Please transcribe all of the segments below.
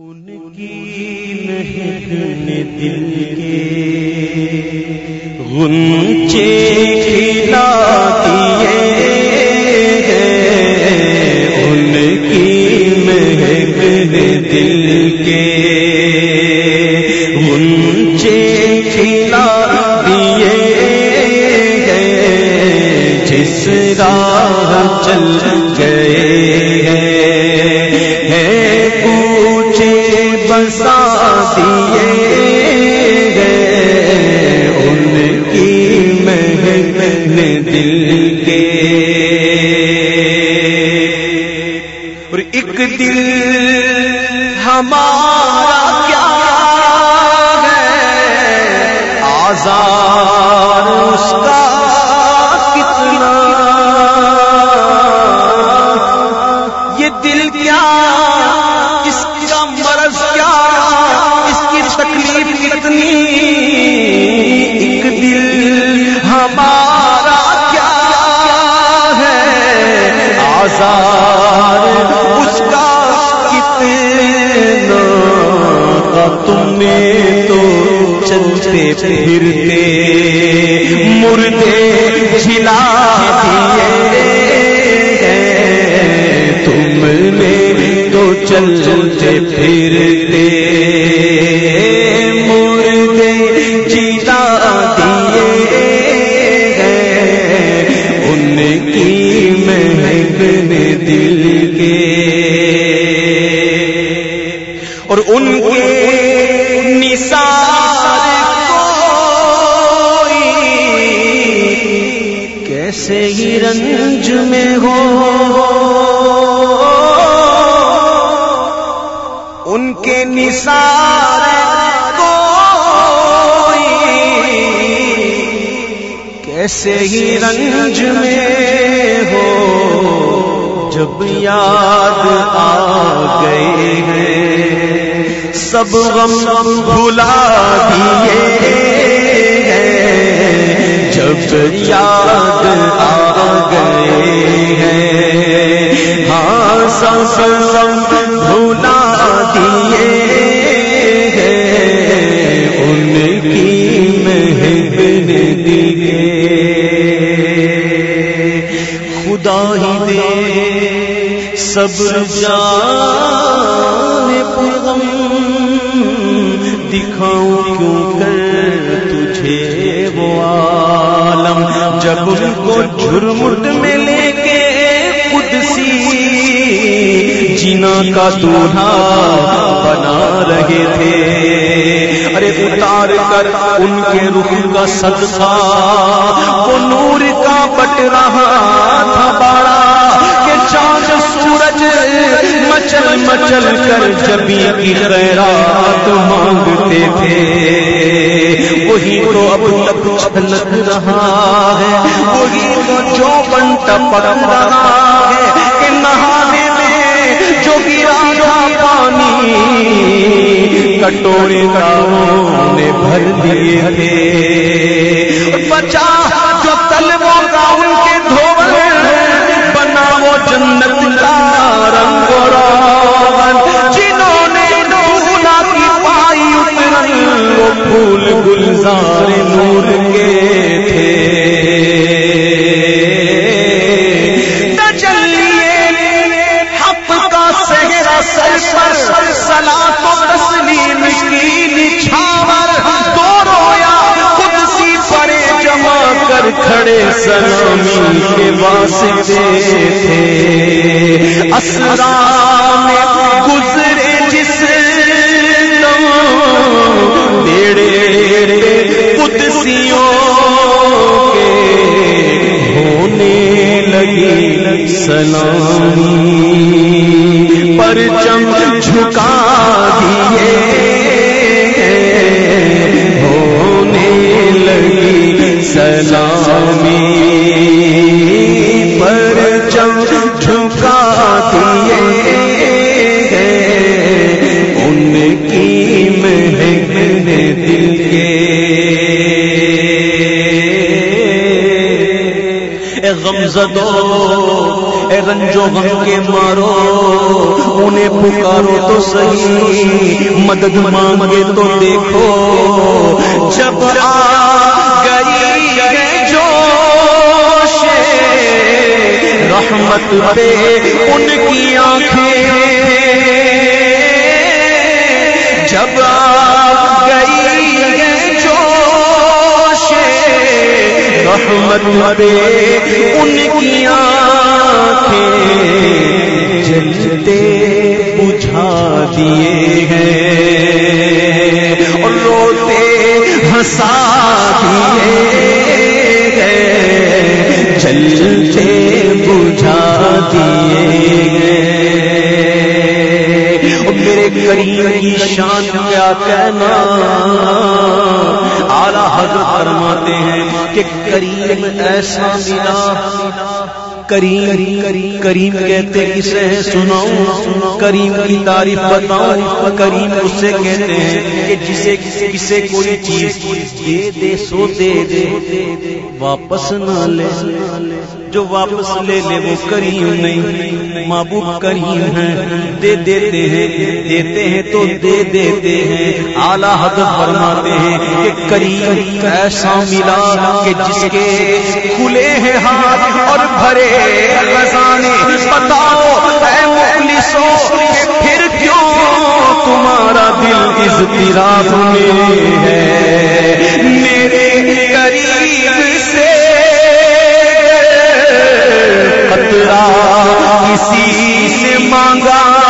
ان کی مہکن دل کے غنچے کھلا دیے ہیں۔ ان کی مہکن دل کے غنچے کھلا دیے ہیں۔ جس راہ چل گئے اور ایک دل ہمارا کیا ہے؟ آزار اس کا چلتے پھرتے، مردے جلا دیے۔ تم نے تو چلتے پھرتے، مردے جلا دیے۔ ان کی مہکن دل کے۔ اور ان کے نثار کیسے ہی رنج میں ہو۔ ان کے نثار کوئی کیسے ہی رنج میں ہو۔ جب یاد آ گئے ہیں، سب غم بھلا دیے جب یاد ہاں سب بھلا دیے ان کی مہکن دیے۔ خدا ہی دے صبر جان پیغم دکھاؤں کیوں کر تجھے وہ عالم؟ جب ان کو جھرمٹ میں جینا کا دولہا بنا رہے تھے۔ ارے اتار کر ان کے رخ کا صدقہ۔ وہ نور کا بٹ رہا تھا بڑا کہ چاند سورج مچل مچل کر جبی کی خیرات مانگتے تھے۔ وہی تو اب تک چھلک رہا ہے، وہی تو جو بن ٹپک رہا جو گرا تھا پانی کٹورے کا نے بھر دیے تھے۔ بچا جو تلووں کھڑے سلامی کے واسطے تھے۔ اسرا میں گزرے جس بیڑے قدسیوں کے ہونے لگی سلامی۔ پر چم جھکا سلامی پر چم جھکا دیے ہیں۔ ان کی مہکن دل کے اے غم زدو اے رنجو غم کے مارو، انہیں پکارو تو صحیح، مدد مانگے تو دیکھو۔ جب آ رحمت پہ ان کی آنکھیں۔ جب آ گئی ہے جوش رحمت پہ ان کی آنکھیں جلتے بجھا دیے ہیں اور روتے ہنسا دیے ہیں جلتے کیے ہیں میرے کریم کی شان کیا کہنا۔ اعلی حضرت فرماتے ہیں کہ کریم ایسا ملا۔ کریم کریم کہتے کسے ہیں سناؤں۔ کریم کی تعریف بتاؤں۔ کریم اس سے کہتے ہیں کہ جسے کسے کوئی چیز دے دے، سو دے دے، واپس نہ لے۔ جو واپس لے لے، وہ کریم نہیں، محبوب کریم ہے۔ دے دیتے ہیں دیتے ہیں تو دے دیتے ہیں۔ اعلیٰ حد فرماتے ہیں کہ کریم ایسا ملا کہ جس کے کھلے ہیں ہاتھ اور بھرے خزانے، بتاؤ اے مخلصو پھر کیوں تمہارا دل اس اضطراب میں ہے؟ میرے قریب سے قطرہ کسی سے مانگا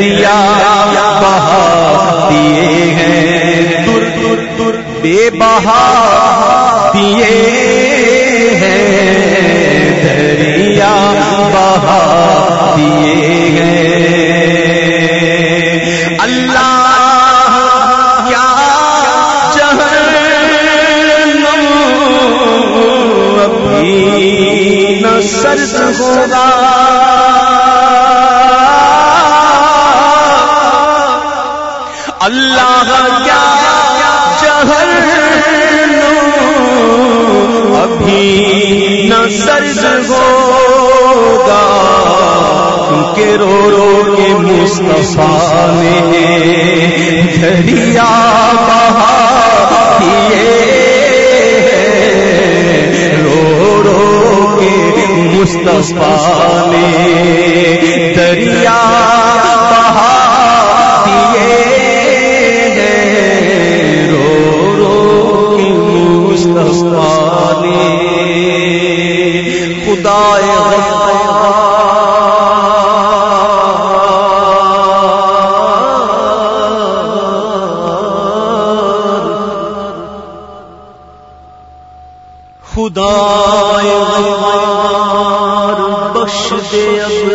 دریا بہا دیے ہیں۔ دور دور دور بے بہا دیے ہیں۔ دریا بہا دیے ہیں۔ اللہ کیا جہنم ہوگا ابھی نہ سرد ہوگا۔ کیونکہ رو رو کے مصطفیٰ نے دریا بہا دیے رو رو کے مصطفیٰ نے دریا خدا بخش دے اب۔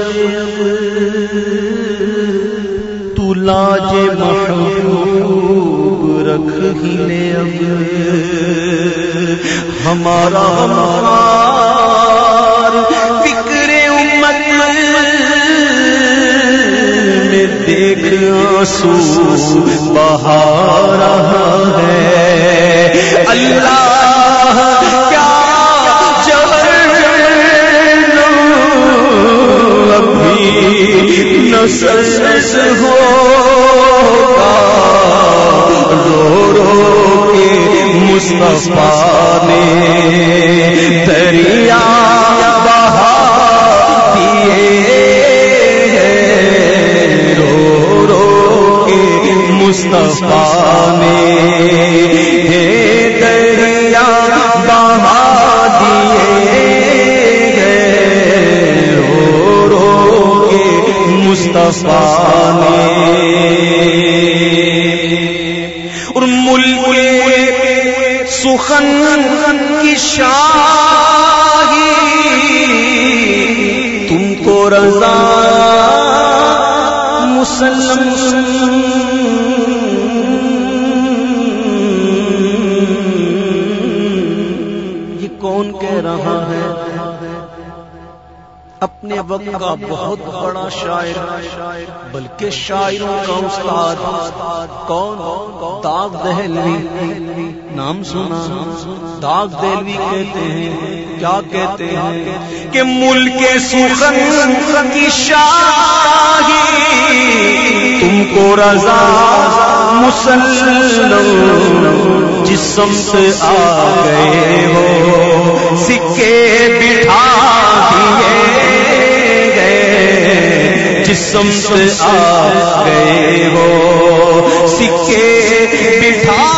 تو لاج محبوب رکھ ہی لے اب۔ ہمارا ہمار نے اور ملک سخن کی شاہی۔ تم کو رضا مسلم اپنے وقت کا بہت بڑا شاعر، بلکہ شاعروں کا استاد، کون؟ داغ دہلوی۔ نام سنا۔ داغ دہلوی کہتے ہیں، کیا کہتے ہیں؟ کہ ملک سخن کی شاہی، تم کو رضا مسلم جسم سے آ گئے۔ جسم سے آ گئے ہو سکے بٹھا